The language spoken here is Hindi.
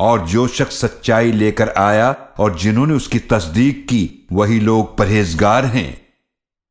और जो शख्स सच्चाई लेकर आया और जिन्होंने उसकी तस्दीक की, वही लोग परहेजगार हैं।